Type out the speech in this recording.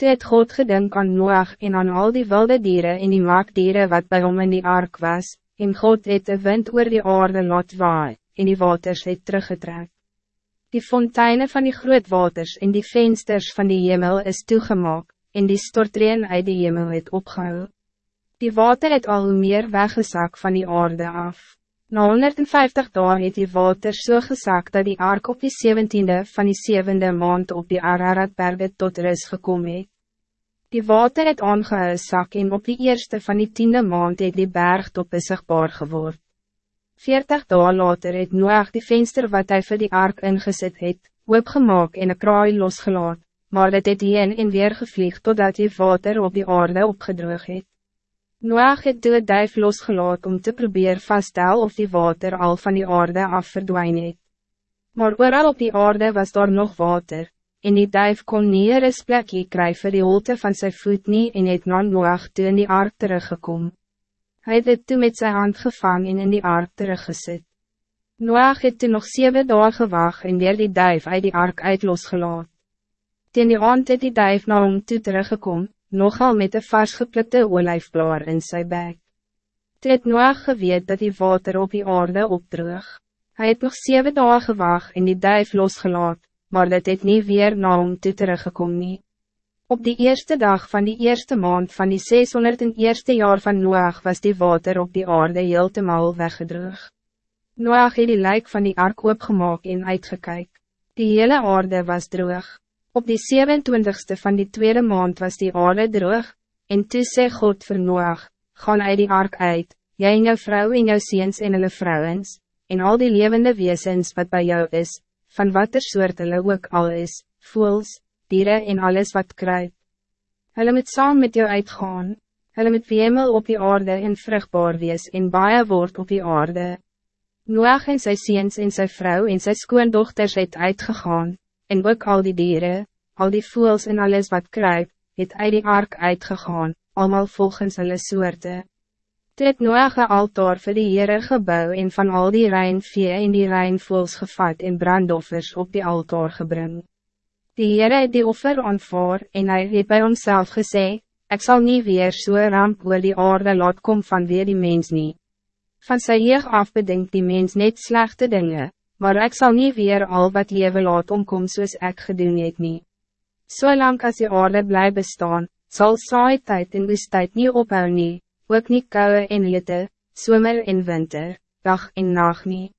Toe het God gedink aan Noach en aan al die wilde dieren en die maakdieren wat bij hom in die ark was, en God het de wind oor die aarde laat waai, en die waters het teruggetrek. Die fonteinen van die groot waters en die vensters van die hemel is toegemaak, en die stortreen uit die hemel het opgehou. Die water het al meer weggezak van die aarde af. Na 150 dagen het die water so gezakt dat die ark op die 17e van die 7e maand op die Araratberge tot rust gekomen het. Die water het aangehou sak en op die eerste van die tiende maand het die berg tot besigbaar geword. Veertig dagen later het Noach die venster wat hij voor die ark ingezet het, oopgemaak en een kraai losgelaat, maar dit het heen en weer gevlieg totdat die water op die aarde opgedroog het. Noach het toe duif losgelaat om te proberen vaststel of die water al van die aarde af verdwijn het. Maar ooral op die aarde was daar nog water, en die duif kon nie een plekje kry vir die holte van zijn voet nie en het na Noach toe in die ark teruggekom. Hij het dit toe met zijn hand gevang en in die ark teruggesit. Noach het toe nog zeven dagen gewag en weer die duif uit die ark uit losgelaat. Ten die aand het die duif na hom toe teruggekom, nogal met een vars geplukte olijfblaar in zijn bek. Toe het Noach geweet dat die water op die aarde opdroog. Hij het nog zeven dagen gewag en die duif losgelaat, maar dit het niet weer na hom toe teruggekom nie. Op die eerste dag van die eerste maand van die 601ste jaar van Noach was die water op die aarde heeltemal weggedroog. Noach het die lijk van die ark opgemaak en uitgekyk. Die hele aarde was droog. Op die 27ste van die tweede maand was die aarde droog, en toe sê God vir Noach, gaan uit die ark uit, jy en jou vrouw en jou ziens en hulle vrouwens, en al die levende wezens wat bij jou is, van wat er soort hulle ook al is, voels, dieren en alles wat kruip. Hulle moet saam met jou uitgaan, hulle moet wemel op die aarde en vruchtbaar wees en baie word op die aarde. Noach en sy seens en sy vrou en sy skoondochters het uitgegaan, en ook al die dieren, al die voels en alles wat kruip, het uit die ark uitgegaan, allemaal volgens hulle soorte. Toe het Noach een altaar vir die Heere gebouw en van al die vee en die rijnvoels gevat en brandoffers op die altaar gebring. Die Heere het die offer aanvaar en hy het by homself gesê, ik zal niet weer so ramp oor die aarde laat kom van weer die mens nie. Van sy jeug af bedenkt die mens net slechte dingen, maar ik zal niet weer al wat lewe laat omkom soos ek gedoen het nie. Zolang als die aarde bly bestaan, zal saai tijd en woestijd niet ophou nie, ook niet koude en hitte, zomer en winter, dag en nacht niet.